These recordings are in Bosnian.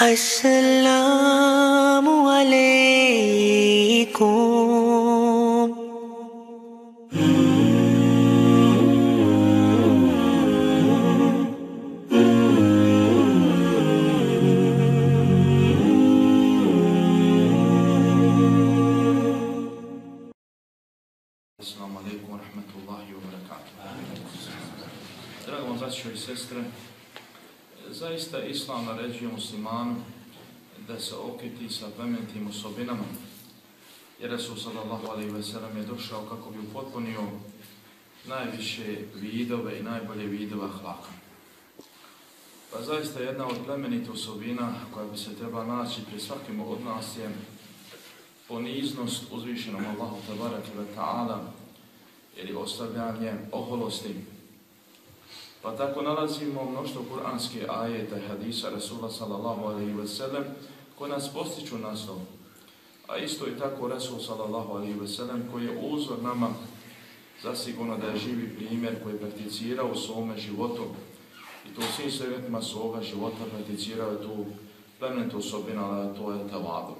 আসসালামু আলাইকুম Islam naređuje muslimanu da se okiti sa plemenitim osobinama. Jer Resul sallallahu alaihi ve sellem je došao kako bi upotpunio najviše vidove i najbolje vidove hlaka. Pa zaista jedna od plemenitih osobina koja bi se treba naći pri svakim od nas je poniznost uzvišenom Allahu tabaraka wa ta'ala ili ostavljanje oholosti. Pa tako nalazimo mnoštvo kuranske ajeta i hadisa Rasula sallallahu alaihi ve sellem koji nas postiču na to. A isto i tako Rasul sallallahu alaihi ve sellem koji je uzor nama zasigurno da je živi primjer koji je prakticirao u svome životu i to u svim sredetima svoga života prakticirao je tu plemenitu osobinu, ali to je tavadu.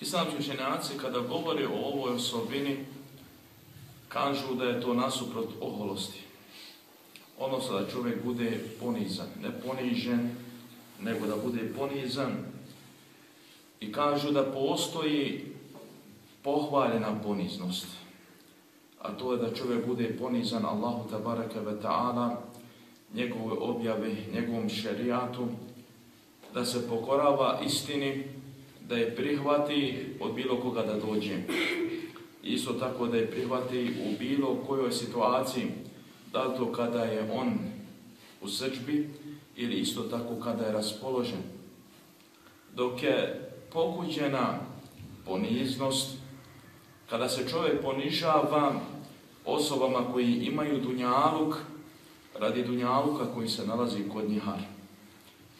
Islamski učenjaci kada govori o ovoj osobini kažu da je to nasuprot oholosti. Odnosno da čovjek bude ponizan, ne ponižen, nego da bude ponizan. I kažu da postoji pohvaljena poniznost. A to je da čovjek bude ponizan Allahu tabaraka ve ta'ala, njegove objave, njegovom šerijatu, da se pokorava istini, da je prihvati od bilo koga da dođe. Isto tako da je prihvati u bilo kojoj situaciji, da to kada je on u srđbi ili isto tako kada je raspoložen. Dok je pokuđena poniznost, kada se čovjek ponižava osobama koji imaju dunjaluk, radi dunjaluka koji se nalazi kod njihar.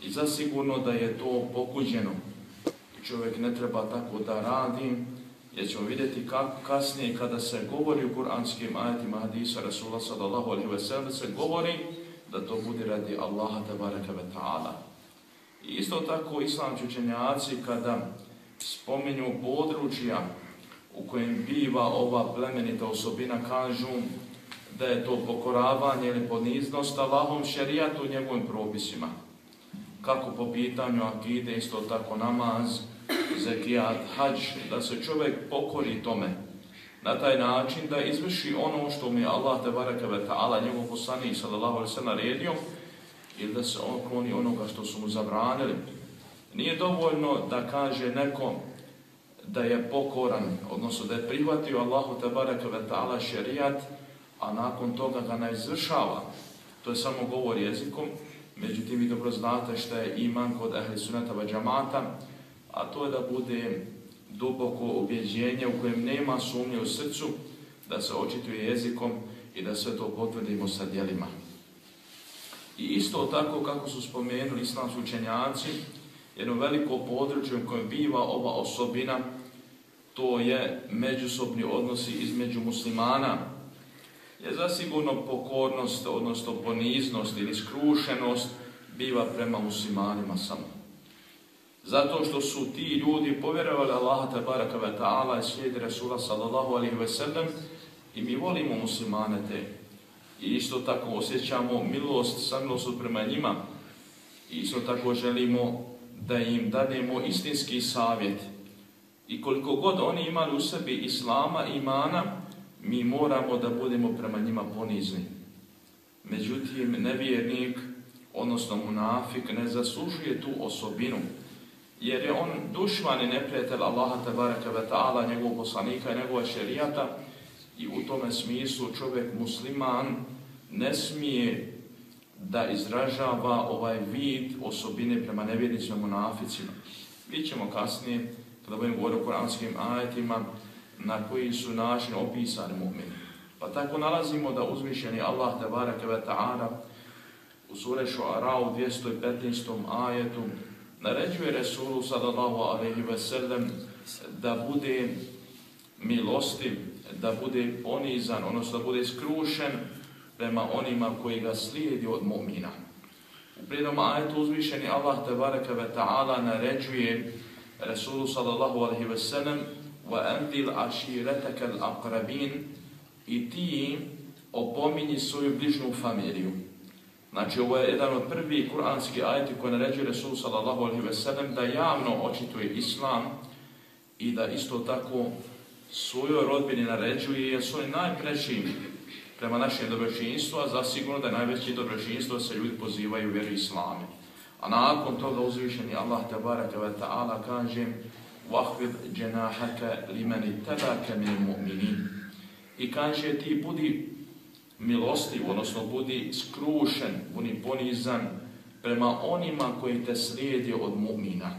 I zasigurno da je to pokuđeno čovjek ne treba tako da radi, jer ćemo vidjeti kako kasnije kada se govori u kuranskim ajetima hadisa Rasula sallallahu alaihi ve sellem, se govori da to bude radi Allaha tabaraka ve ta'ala. I isto tako islamski učenjaci kada spominju područja u kojem biva ova plemenita osobina, kažu da je to pokoravanje ili poniznost Allahom šerijatu njegovim propisima. Kako po pitanju akide, isto tako namaz, zekijat, hađ, da se čovjek pokori tome na taj način da izvrši ono što mi Allah te baraka ve ta'ala njegov poslanik sallallahu alaihi ve naredio ili da se on kloni onoga što su mu zabranili. Nije dovoljno da kaže nekom da je pokoran, odnosno da je prihvatio Allahu te baraka ve ta'ala šerijat, a nakon toga ga ne izvršava. To je samo govor jezikom, međutim vi dobro znate što je iman kod ehli sunata va džamata, a to je da bude duboko objeđenje u kojem nema sumnje u srcu, da se očituje jezikom i da sve to potvrdimo sa dijelima. I isto tako kako su spomenuli islamski učenjaci, jedno veliko područje u kojem biva ova osobina, to je međusobni odnosi između muslimana, je zasigurno pokornost, odnosno poniznost ili skrušenost biva prema muslimanima samo. Zato što su ti ljudi povjerovali Allaha tabaraka wa ta'ala i slijedi Rasula sallallahu alaihi ve sellem i mi volimo muslimane te. I isto tako osjećamo milost, samilost prema njima. I isto tako želimo da im dademo istinski savjet. I koliko god oni imali u sebi islama imana, mi moramo da budemo prema njima ponizni. Međutim, nevjernik, odnosno munafik, ne zaslužuje tu osobinu jer je on dušman i neprijatelj Allaha tabaraka wa ta'ala, njegovog poslanika i njegova šerijata i u tome smislu čovjek musliman ne smije da izražava ovaj vid osobine prema nevjednicima munaficima. Vi ćemo kasnije, kada budemo govoriti o kuranskim ajetima, na koji su način opisani mu'mini. Pa tako nalazimo da uzvišeni Allah tabaraka wa ta'ala u sure Šuara u 215. ajetu naređuje Resulu sallallahu alaihi ve sellem da bude milostiv, da bude ponizan, odnosno da bude skrušen prema onima koji ga slijedi od mu'mina. U prijednom ajetu uzvišeni Allah tebareke ve ta'ala naređuje Rasulu sallallahu alaihi ve sellem وَأَنْدِلْ عَشِيرَتَكَ الْأَقْرَبِينَ i ti opominji svoju bližnju familiju. Znači, ovo je jedan od prvih kuranskih ajeti koje naređuje Resul sallallahu alaihi ve sellem da javno očituje islam i da isto tako svojoj rodbini naređuje jer su oni najpreći prema našem dobročinstvu, a zasigurno da je najveće dobročinstvo se ljudi pozivaju u vjeru islame. A nakon toga uzvišeni Allah tabaraka wa ta'ala kaže وَحْفِدْ جَنَاحَكَ لِمَنِ تَبَاكَ مِنِ الْمُؤْمِنِينَ I kaže ti budi milostiv, odnosno budi skrušen, budi ponizan prema onima koji te slijedi od mu'mina.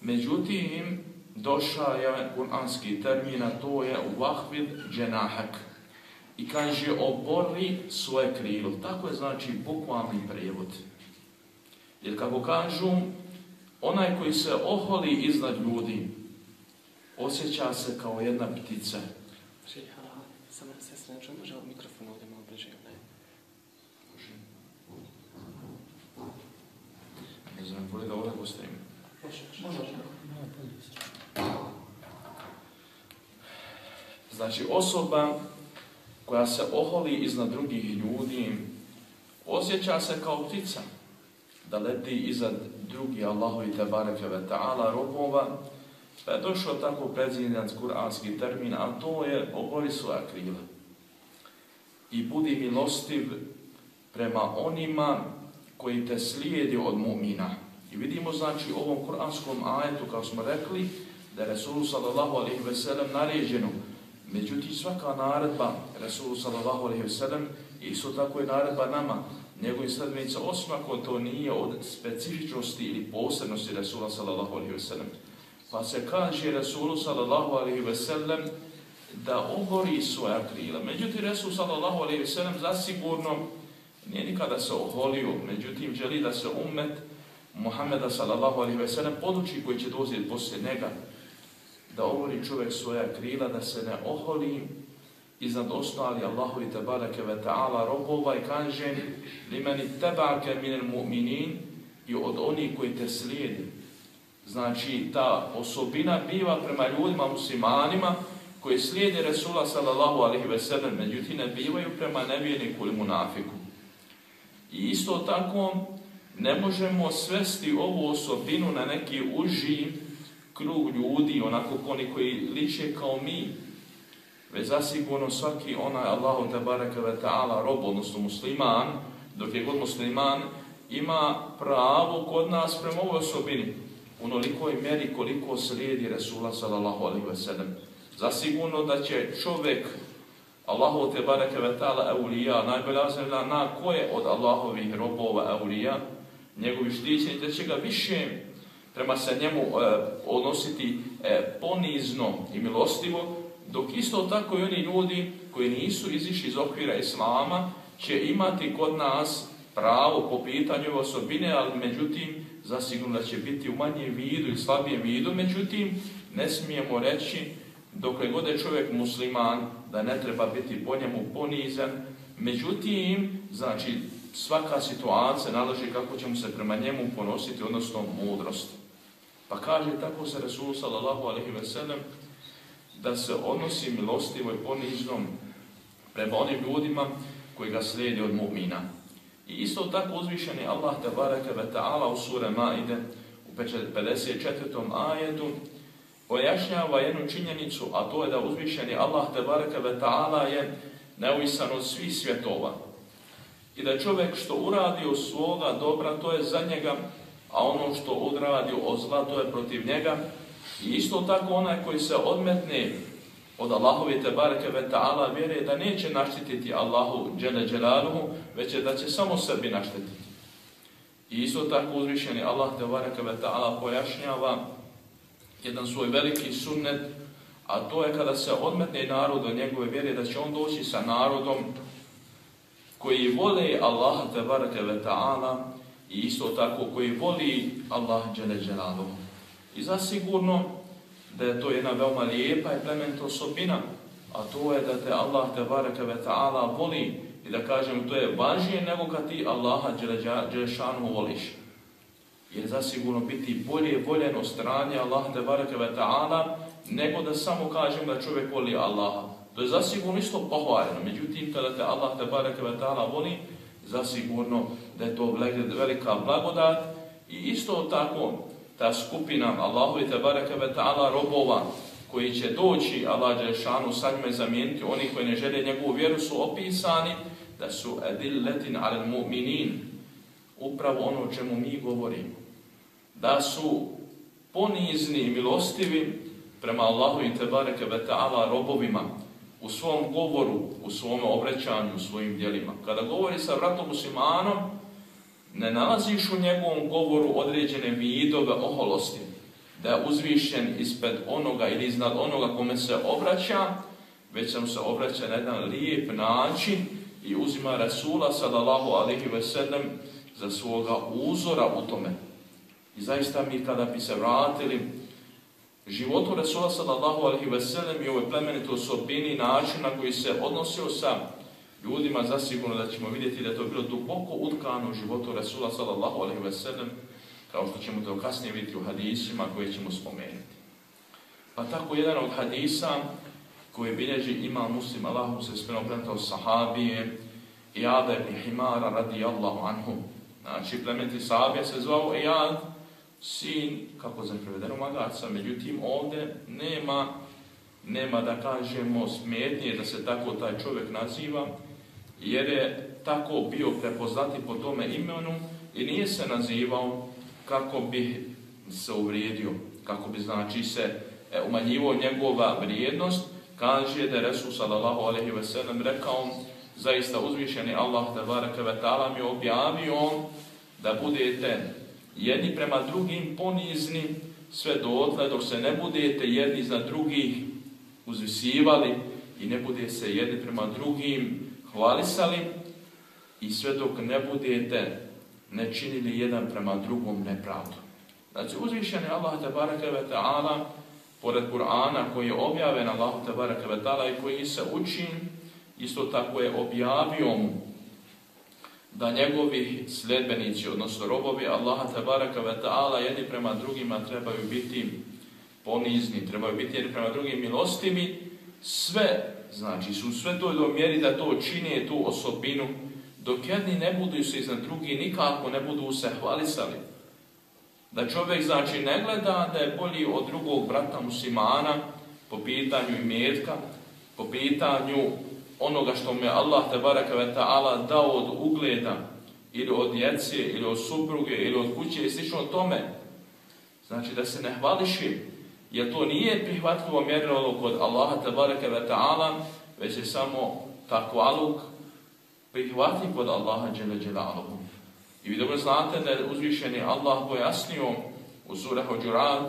Međutim, došao je kuranski termin, a to je vahvid dženahak. I kaže, obori svoje krilo. Tako je znači bukvalni prevod. Jer kako kažu, onaj koji se oholi iznad ljudi, osjeća se kao jedna ptica. Samo se sreću, može ovaj mikrofon ovdje malo bliže, ne? Ne znam, voli da ovdje postavim. Može. Znači, osoba koja se oholi iznad drugih ljudi, osjeća se kao ptica da leti iznad drugi Allahovi tebareke ve ta'ala robova, pa je došao tako prezidan kuranski termin, a to je obori svoja krila. I budi milostiv prema onima koji te slijedi od mu'mina. I vidimo znači u ovom kuranskom ajetu, kao smo rekli, da je Resul sallallahu alaihi ve sellem naređeno. Međutim, svaka naredba Resulu sallallahu alaihi ve sellem isto tako je naredba nama, njegovim sledbenica, osim ako to nije od specifičnosti ili posebnosti Resula sallallahu alaihi ve sellem. Pa se kaže Resulu sallallahu alaihi ve sellem da obori svoja krila. Međutim, Resul sallallahu alaihi ve sellem zasigurno nije nikada se oholio, međutim, želi da se umet Muhammeda sallallahu alaihi ve sellem poduči koji će dozijeti poslije njega, da obori čovjek svoja krila, da se ne oholi iznad ostali Allahu i tabarake ve ta'ala robova i kaže limeni tebake minel mu'minin i od onih koji te slijedi. Znači, ta osobina biva prema ljudima, muslimanima, koji slijede Resula sallallahu alaihi ve sellem, međutim ne bivaju prema nevjerniku ili munafiku. I isto tako, ne možemo svesti ovu osobinu na neki uži krug ljudi, onako oni koji liče kao mi, već zasigurno svaki onaj Allahu tabaraka wa ta'ala rob, odnosno musliman, dok je god musliman, ima pravo kod nas prema ovoj osobini, onoliko nolikoj meri koliko slijedi Resula sallallahu alaihi ve sellem. Zasigurno da će čovjek Allahu te bareke ve taala aulija najbolja zemlja na koje od Allahovih robova aulija njegovi štićeni da će ga više prema se njemu e, odnositi e, ponizno i milostivo dok isto tako i oni ljudi koji nisu izišli iz okvira islama će imati kod nas pravo po pitanju osobine ali međutim zasigurno da će biti u manjem vidu i slabijem vidu međutim ne smijemo reći dokle god je čovjek musliman, da ne treba biti po njemu ponizan, međutim, znači, svaka situacija nalaže kako ćemo se prema njemu ponositi, odnosno mudrost. Pa kaže tako se Resul sallallahu alaihi ve sellem, da se odnosi milostivo i poniznom prema onim ljudima koji ga slijedi od mu'mina. I isto tako uzvišeni Allah tabaraka ve ta'ala u sura Maide u 54. ajetu pojašnjava jednu činjenicu, a to je da uzvišeni Allah tabaraka ve ta'ala je neuisan od svih svjetova. I da čovjek što uradi od svoga dobra, to je za njega, a ono što odradi od zla, to je protiv njega. I isto tako onaj koji se odmetne od Allahovi tebareke ve ta'ala vjeruje da neće naštititi Allahu džele dželaluhu, već je da će samo sebi naštititi. I isto tako uzvišeni Allah tebareke ve ta'ala pojašnjava jedan svoj veliki sunnet, a to je kada se odmetne narod od njegove vjere, da će on doći sa narodom koji vole Allah tebareke ve ta'ala i isto tako koji voli Allah džele dželaluhu. I zasigurno da je to jedna veoma lijepa i plemenita osobina, a to je da te Allah tebareke ve ta'ala voli i da kažem to je važnije nego kad ti Allaha Đelešanu voliš. Jer zasigurno biti bolje voljen od strane Allaha te bareke ve ta'ala nego da samo kažem da čovjek voli Allaha. To je zasigurno isto pohvaljeno. Međutim, kada te Allah te bareke ve ta'ala voli, zasigurno da je to velika blagodat i isto tako ta skupina Allahu te tabaraka ve ta'ala robova koji će doći Allah Đelešanu sa njima zamijeniti, oni koji ne žele njegovu vjeru su opisani da su adilletin al mu'minin, upravo ono o čemu mi govorimo, da su ponizni i milostivi prema Allahu i tabaraka ve ta'ala robovima u svom govoru, u svom obraćanju, u svojim djelima. Kada govori sa vratom muslimanom, ne nalaziš u njegovom govoru određene vidove oholosti, da je uzvišen ispred onoga ili iznad onoga kome se obraća, već sam se obraća na jedan lijep način i uzima Rasula sallallahu alihi ve sellem za svoga uzora u tome. I zaista mi kada bi se vratili životu Rasula sallallahu alihi ve sellem i ovoj plemenitoj osobini način na koji se odnosio sa ljudima, zasigurno da ćemo vidjeti da je to bilo duboko utkano u životu Rasula sallallahu alaihi ve sellem, kao što ćemo to kasnije vidjeti u hadisima koje ćemo spomenuti. Pa tako jedan od hadisa koji bilježi ima muslim Allahom se spremno prenatao sahabije Iyad ibn Himara radijallahu anhu. Znači, plementi sahabija se zvao Iyad, sin, kako za prevedeno magaca, međutim ovdje nema, nema da kažemo smetnije da se tako taj čovjek naziva, jer je tako bio prepoznati po tome imenu i nije se nazivao kako bi se uvrijedio, kako bi znači se e, umanjivo njegova vrijednost, kaže da je Resul sallallahu alaihi ve sellem rekao zaista uzvišeni Allah te bareke ve ta'ala mi objavio da budete jedni prema drugim ponizni sve dotle dok se ne budete jedni za drugih uzvisivali i ne bude se jedni prema drugim hvalisali i sve dok ne budete ne činili jedan prema drugom nepravdu. Znači uzvišeni Allah tabaraka ve ta'ala pored Kur'ana koji je objaven Allah tabaraka ve ta'ala i koji se uči, isto tako je objavio mu da njegovi sledbenici, odnosno robovi Allaha tabaraka ve ta'ala jedni prema drugima trebaju biti ponizni, trebaju biti jedni prema drugim milostivi, sve, znači su sve to do mjeri da to čini tu osobinu, dok jedni ne budu se iznad drugi, nikako ne budu se hvalisali. Da čovjek znači ne gleda da je bolji od drugog brata muslimana po pitanju imetka, po pitanju onoga što mu je Allah tabaraka ve ta'ala dao od ugleda ili od djece ili od supruge ili od kuće i slično tome. Znači da se ne hvališi jer to nije prihvatljivo mjerilo kod Allaha tabaraka ve ta'ala već je samo takvaluk prihvatljiv kod Allaha džele dželaluhu. I vi dobro znate da je uzvišeni Allah pojasnio u surah Ođuran,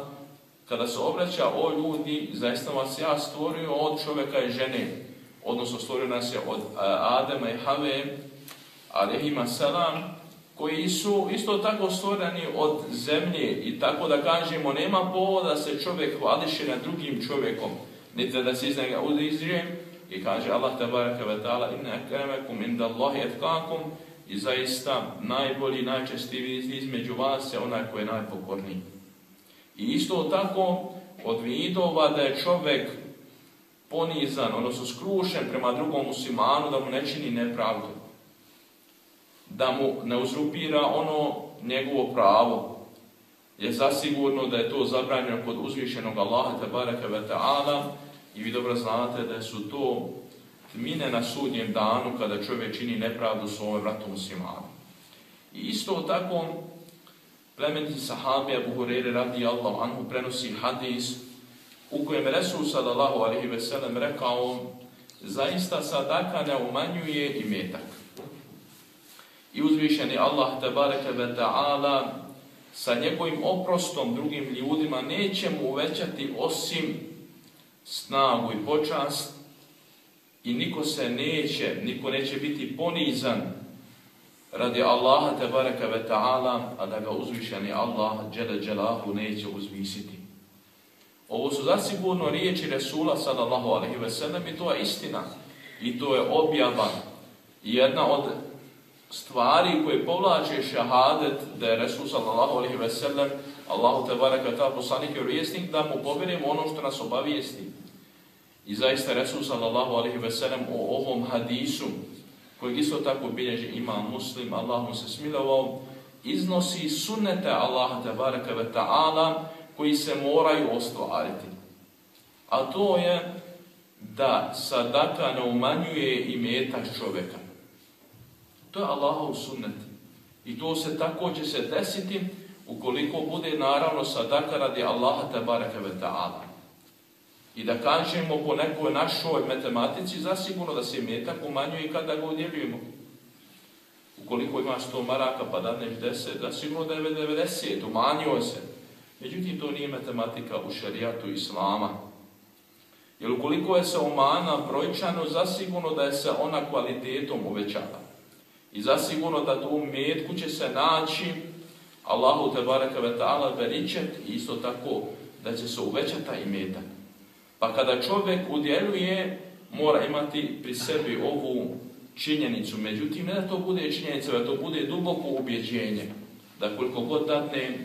kada se obraća o ljudi, zaista vas ja stvorio od čovjeka i žene, odnosno stvorio nas je od eh, Adama i Have, alihima salam, koji su isto tako stvoreni od zemlje i tako da kažemo, nema povoda se čovjek hvališe na drugim čovjekom, niti da se iz njega uzizrije, i kaže Allah tabaraka wa ta'ala, inna akramakum inda Allahi etkakum, I zaista najbolji, najčestiviji između vas je onaj koji je najpokorniji. I isto tako od vidova da je čovjek ponizan, odnosno skrušen prema drugom muslimanu, da mu ne čini nepravdu. Da mu ne uzrupira ono njegovo pravo. Je zasigurno da je to zabranjeno kod uzvišenog Allaha tabaraka wa ta'ala i vi dobro znate da su to tmine na sudnjem danu kada čovjek čini nepravdu svojom vratom muslimanu. I isto tako plemeniti sahabi Abu Hurere radi Allah anhu prenosi hadis u kojem Resul sallallahu alaihi ve sellem rekao zaista sadaka ne umanjuje i metak. I uzvišeni Allah tabareke ve ta'ala sa njegovim oprostom drugim ljudima neće mu uvećati osim snagu i počast i niko se neće, niko neće biti ponizan radi Allaha tebareka ve ta'ala, a da ga uzvišeni Allah džele dželahu neće uzvisiti. Ovo su zasigurno riječi Resula sallallahu alaihi ve sellem i to je istina. I to je objava. jedna od stvari koje povlače šahadet da je Resul sallallahu alaihi ve sellem Allahu te baraka ta poslanik i vjesnik da mu povjerimo ono što nas obavijesti. I zaista Resul sallallahu alaihi ve sellem o ovom hadisu koji isto tako bilježi ima muslim, Allah mu se smilovao, iznosi sunnete Allaha te baraka ve ta'ala koji se moraju ostvariti. A to je da sadaka ne umanjuje imetak čovjeka. To je Allahov sunnet. I to se tako će se desiti ukoliko bude naravno sadaka radi Allaha tabaraka ve ta'ala. I da kažemo po nekoj našoj matematici, zasigurno da se metak umanjuje kada ga udjeljujemo. Ukoliko imaš 100 maraka pa daneš 10, zasigurno da je 90, umanjio se. Međutim, to nije matematika u šarijatu islama. Jer ukoliko je se umana brojčano, zasigurno da je se ona kvalitetom uvećava. I zasigurno da tu metku će se naći Allahu te baraka ve ta'ala veričet i isto tako da će se uvećati taj metak. Pa kada čovjek udjeluje, mora imati pri sebi ovu činjenicu. Međutim, ne da to bude činjenica, da to bude duboko ubjeđenje. Da koliko god datne,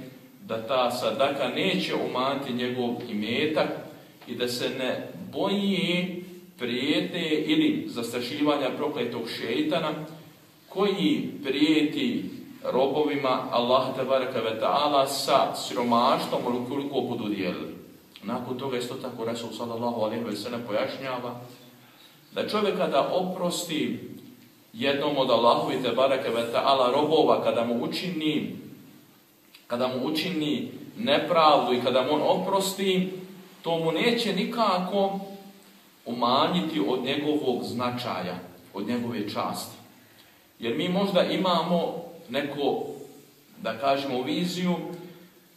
da ta sadaka neće umaniti njegov imetak i da se ne boji prijete ili zastrašivanja prokletog šeitana koji prijeti robovima Allah tabaraka ve ta'ala sa siromaštom koliko budu dijelili. Nakon toga isto tako Resul sallallahu alaihi ve sallam pojašnjava da čovjek kada oprosti jednom od Allahovi tabaraka ve ta'ala robova kada mu učini kada mu učini nepravdu i kada mu on oprosti to mu neće nikako umanjiti od njegovog značaja, od njegove časti. Jer mi možda imamo neko, da kažemo, viziju,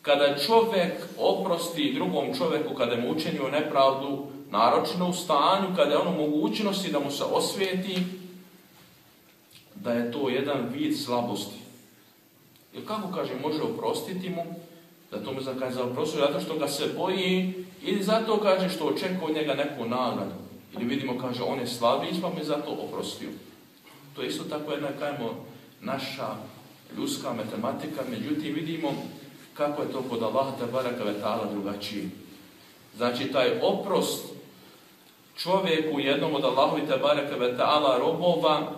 kada čovjek oprosti drugom čovjeku, kada mu učinio nepravdu, naročno u stanju, kada je ono mogućnosti da mu se osvijeti, da je to jedan vid slabosti. Jer kako kaže, može oprostiti mu, da to mu znam kaže za zato što ga se boji, ili zato kaže što očekuje od njega neku nagradu. Ili vidimo, kaže, on je slabiji, pa mi zato oprostio. To je isto tako jedna, kajmo, naša ljudska matematika, međutim vidimo kako je to kod Allaha tabaraka ve ta'ala drugačije. Znači, taj oprost čovjeku jednom od Allahovi tabaraka ve ta'ala robova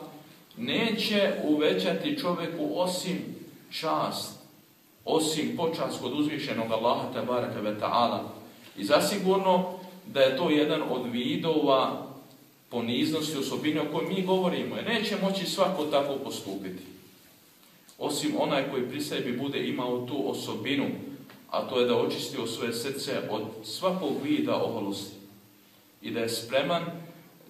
neće uvećati čovjeku osim čast, osim počast kod uzvišenog Allaha tabaraka ve ta'ala. I zasigurno da je to jedan od vidova poniznosti, osobine o kojoj mi govorimo. Neće moći svako tako postupiti. Osim onaj koji pri sebi bude imao tu osobinu, a to je da očistio svoje srce od svakog vida oholosti. I da je spreman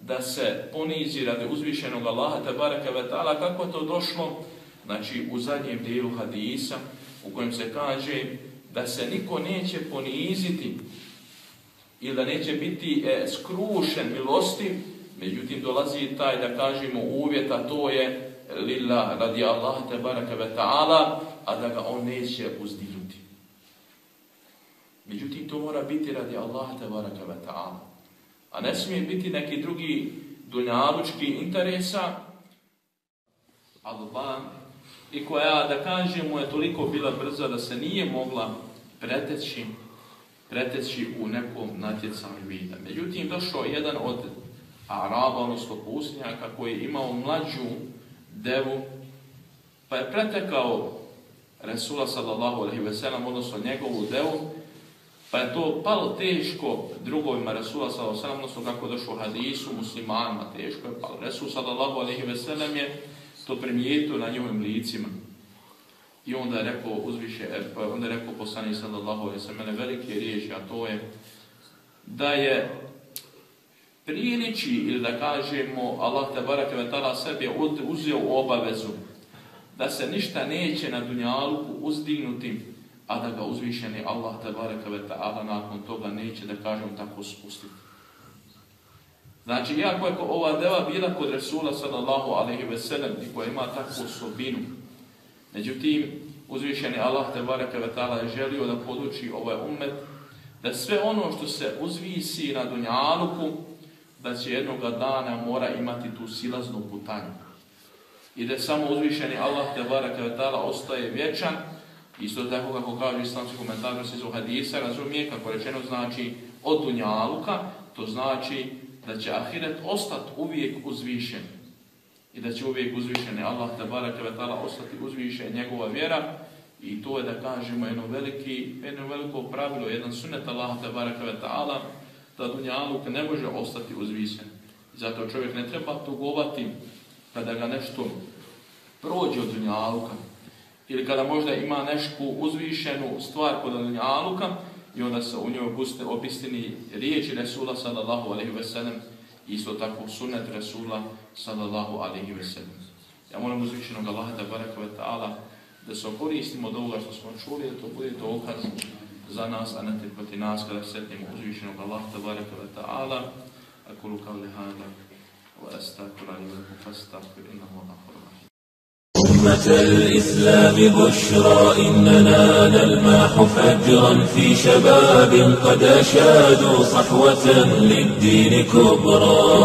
da se ponizi radi uzvišenog Allaha tabaraka ve ta'ala. Kako je to došlo? Znači, u zadnjem dijelu hadisa, u kojem se kaže da se niko neće poniziti ili da neće biti e, skrušen milosti, međutim dolazi taj da kažemo uvjet, a to je lillah radi Allah te baraka ve ta'ala, a da ga on neće uzdignuti. Međutim, to mora biti radi Allah te baraka ve ta'ala. A ne smije biti neki drugi dunjalučki interesa, Allah, i koja, da kažemo, je toliko bila brza da se nije mogla preteći preteći u nekom natjecanju vida. Međutim, došao jedan od Araba, odnosno pustinjaka, koji je imao mlađu devu, pa je pretekao Resula sallallahu alaihi ve sellem, odnosno njegovu devu, pa je to palo teško drugovima Resula sallallahu alaihi ve sellem, odnosno kako došlo hadisu, muslimanima teško je palo. Resul sallallahu alaihi ve sellem je to primijetio na njihovim licima. I onda je rekao uzviše, e, pa onda je rekao poslani sallallahu alaihi sallam, velike riječi, a to je da je priliči, ili da kažemo, Allah te barake vetala sebi uzeo obavezu da se ništa neće na dunjaluku uzdignuti, a da ga uzvišeni Allah te barake vetala nakon toga neće, da kažem, tako spustiti. Znači, iako je ova deva bila kod Resula sallallahu alaihi ve sellem i koja ima takvu osobinu, Međutim, uzvišeni Allah te baraka ve ta'ala je želio da poduči ovaj umet da sve ono što se uzvisi na dunjaluku, da će jednog dana mora imati tu silaznu putanju. i da samo uzvišeni Allah te baraka ve ta'ala ostaje vječan, isto tako kako kaže islamski komentator iz hadisa, razumije kako rečeno znači od dunjaluka, to znači da će ahiret ostati uvijek uzvišen. I da će uvijek uzvišeni Allah te baraka ve ta'ala ostati uzvišen njegova vjera. I to je da kažemo jedno, veliki, jedno veliko pravilo, jedan sunnet Allah te baraka ve ta'ala da dunjaluk ne može ostati uzvišen. Zato čovjek ne treba tugovati kada ga nešto prođe od dunjaluka ili kada možda ima nešku uzvišenu stvar kod dunjaluka i onda se u njoj opuste opistini riječi Resula sallallahu alaihi ve sellem isto tako sunet Resula sallallahu alaihi ve sellem. Ja molim uzvišenog Allaha da baraka ve ta'ala da se koristimo od ovoga što smo čuli, da to bude dokaz za nas, a ne te proti nas kada setnemo uzvišenog Allaha da baraka ve ta'ala. أقول قولي هذا وأستغفر ولكم فاستغفر إنه الرحيم أمة الإسلام بشرى إننا نلمح فجرا في شباب قد أشادوا صحوة للدين كبرى